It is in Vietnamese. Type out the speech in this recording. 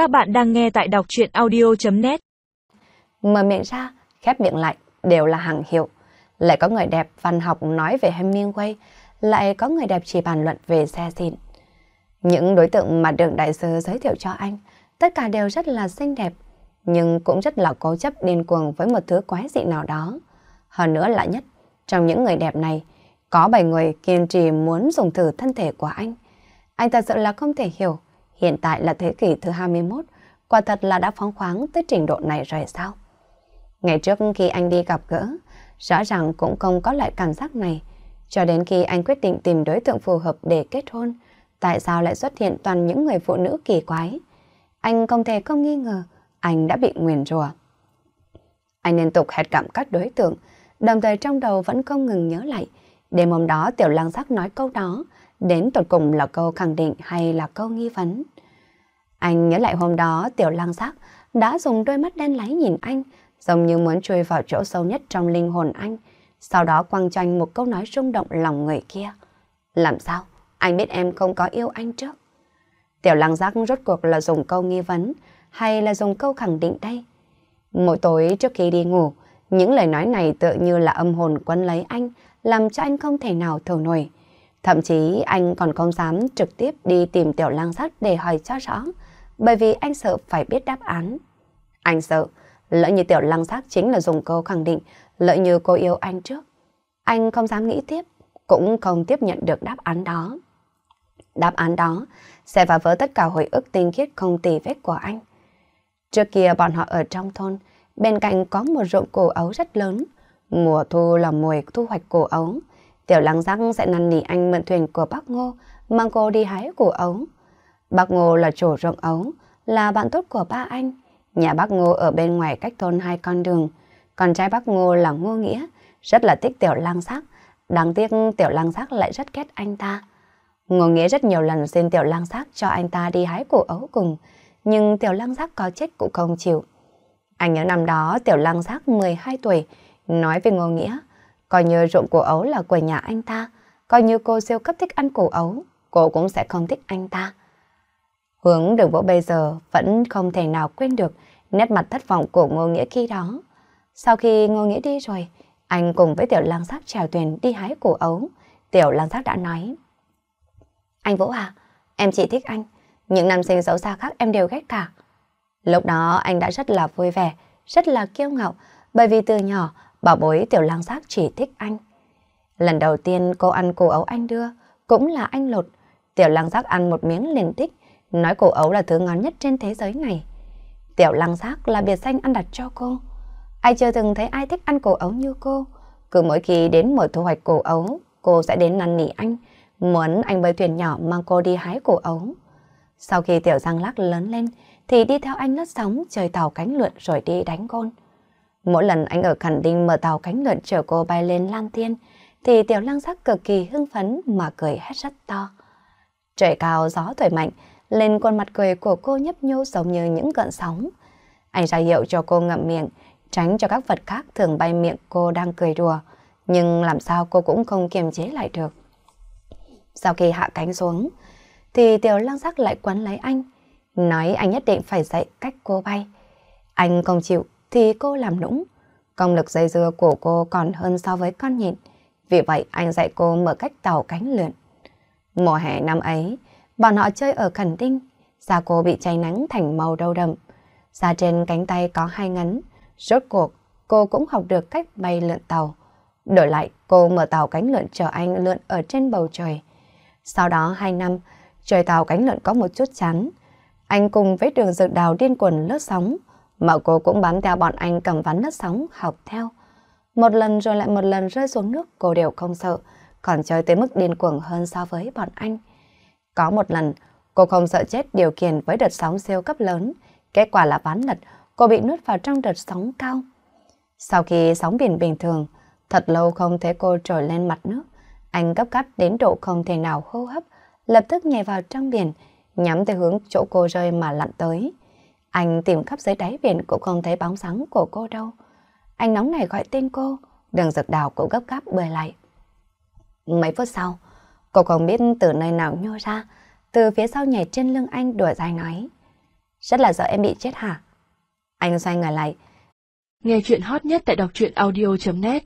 Các bạn đang nghe tại đọc chuyện audio.net Mở miệng ra, khép miệng lại, đều là hàng hiệu. Lại có người đẹp văn học nói về Hemingway, lại có người đẹp chỉ bàn luận về xe xịn. Những đối tượng mà đường đại sứ giới thiệu cho anh, tất cả đều rất là xinh đẹp, nhưng cũng rất là cố chấp điên cuồng với một thứ quái dị nào đó. Hơn nữa lạ nhất, trong những người đẹp này, có 7 người kiên trì muốn dùng thử thân thể của anh. Anh thật sự là không thể hiểu, hiện tại là thế kỷ thứ 21, quả thật là đã phóng khoáng tới trình độ này rồi sao? Ngày trước khi anh đi gặp gỡ, rõ ràng cũng không có loại cảm giác này. Cho đến khi anh quyết định tìm đối tượng phù hợp để kết hôn, tại sao lại xuất hiện toàn những người phụ nữ kỳ quái? Anh không thể không nghi ngờ, anh đã bị nguyền rủa. Anh liên tục hẹt cảm các đối tượng, đồng thời trong đầu vẫn không ngừng nhớ lại. Đêm hôm đó Tiểu Lăng Giác nói câu đó, đến tột cùng là câu khẳng định hay là câu nghi vấn. Anh nhớ lại hôm đó Tiểu Lang Giác đã dùng đôi mắt đen láy nhìn anh, giống như muốn chui vào chỗ sâu nhất trong linh hồn anh, sau đó quăng cho anh một câu nói rung động lòng người kia. Làm sao? Anh biết em không có yêu anh trước. Tiểu Lang Giác rốt cuộc là dùng câu nghi vấn hay là dùng câu khẳng định đây? Mỗi tối trước khi đi ngủ, những lời nói này tựa như là âm hồn quấn lấy anh, làm cho anh không thể nào thở nổi. Thậm chí anh còn không dám trực tiếp đi tìm tiểu lang sắt để hỏi cho rõ, bởi vì anh sợ phải biết đáp án. Anh sợ, lỡ như tiểu lang sắt chính là dùng câu khẳng định, lỡ như cô yêu anh trước. Anh không dám nghĩ tiếp, cũng không tiếp nhận được đáp án đó. Đáp án đó sẽ phá vỡ tất cả hồi ức tinh khiết không tì vết của anh. Trước kia bọn họ ở trong thôn, bên cạnh có một ruộng cổ ấu rất lớn. Mùa thu là mùa thu hoạch cổ ấu. Tiểu lăng giác sẽ năn nỉ anh mượn thuyền của bác Ngô, mang cô đi hái củ ấu. Bác Ngô là chủ ruộng ấu, là bạn tốt của ba anh. Nhà bác Ngô ở bên ngoài cách thôn hai con đường. Con trai bác Ngô là Ngô Nghĩa, rất là thích tiểu lăng giác. Đáng tiếc tiểu lăng giác lại rất ghét anh ta. Ngô Nghĩa rất nhiều lần xin tiểu lang giác cho anh ta đi hái củ ấu cùng, nhưng tiểu lang giác có chết cũng không chịu. Anh nhớ năm đó tiểu lang giác 12 tuổi, nói với Ngô Nghĩa, coi như ruộng của ấu là của nhà anh ta, coi như cô siêu cấp thích ăn củ ấu, cô cũng sẽ không thích anh ta. Hướng đường vỗ bây giờ vẫn không thể nào quên được nét mặt thất vọng của Ngô Nghĩa khi đó. Sau khi Ngô Nghĩa đi rồi, anh cùng với tiểu lang giác trèo thuyền đi hái củ ấu. Tiểu lang giác đã nói, anh Vũ à, em chỉ thích anh. Những nam sinh xấu xa khác em đều ghét cả. Lúc đó anh đã rất là vui vẻ, rất là kiêu ngạo, bởi vì từ nhỏ bảo bối tiểu lang giác chỉ thích anh. Lần đầu tiên cô ăn cổ ấu anh đưa, cũng là anh lột. Tiểu lang giác ăn một miếng liền thích, nói cổ ấu là thứ ngon nhất trên thế giới này. Tiểu lang giác là biệt danh ăn đặt cho cô. Ai chưa từng thấy ai thích ăn cổ ấu như cô. Cứ mỗi khi đến mùa thu hoạch cổ ấu, cô sẽ đến năn nỉ anh, muốn anh bơi thuyền nhỏ mang cô đi hái cổ ấu. Sau khi tiểu giang lắc lớn lên, thì đi theo anh lướt sóng chơi tàu cánh lượn rồi đi đánh gôn. Mỗi lần anh ở Khẩn định mở tàu cánh lợn chở cô bay lên Lam Thiên, thì tiểu lang sắc cực kỳ hưng phấn mà cười hết rất to. Trời cao gió thổi mạnh, lên khuôn mặt cười của cô nhấp nhô giống như những cơn sóng. Anh ra hiệu cho cô ngậm miệng, tránh cho các vật khác thường bay miệng cô đang cười đùa, nhưng làm sao cô cũng không kiềm chế lại được. Sau khi hạ cánh xuống, thì tiểu lang sắc lại quấn lấy anh, nói anh nhất định phải dạy cách cô bay. Anh không chịu thì cô làm nũng. Công lực dây dưa của cô còn hơn so với con nhịn Vì vậy anh dạy cô mở cách tàu cánh lượn. Mùa hè năm ấy, bọn họ chơi ở Khẩn Đinh. Da cô bị cháy nắng thành màu đâu đậm. Da trên cánh tay có hai ngấn. Rốt cuộc, cô cũng học được cách bay lượn tàu. Đổi lại, cô mở tàu cánh lượn chờ anh lượn ở trên bầu trời. Sau đó hai năm, trời tàu cánh lợn có một chút chán. Anh cùng với đường dược đào điên quần lướt sóng, mà cô cũng bám theo bọn anh cầm ván lướt sóng học theo. Một lần rồi lại một lần rơi xuống nước cô đều không sợ, còn chơi tới mức điên cuồng hơn so với bọn anh. Có một lần, cô không sợ chết điều khiển với đợt sóng siêu cấp lớn, kết quả là ván lật, cô bị nuốt vào trong đợt sóng cao. Sau khi sóng biển bình thường, thật lâu không thấy cô trồi lên mặt nước, anh gấp gáp đến độ không thể nào hô hấp, lập tức nhảy vào trong biển, nhắm tới hướng chỗ cô rơi mà lặn tới. Anh tìm khắp dưới đáy biển cũng không thấy bóng sáng của cô đâu. Anh nóng này gọi tên cô, đường giật đào cũng gấp gáp bơi lại. Mấy phút sau, cô không biết từ nơi nào nhô ra, từ phía sau nhảy trên lưng anh đùa dài nói. Rất là sợ em bị chết hả? Anh xoay người lại. Nghe chuyện hot nhất tại đọc truyện audio.net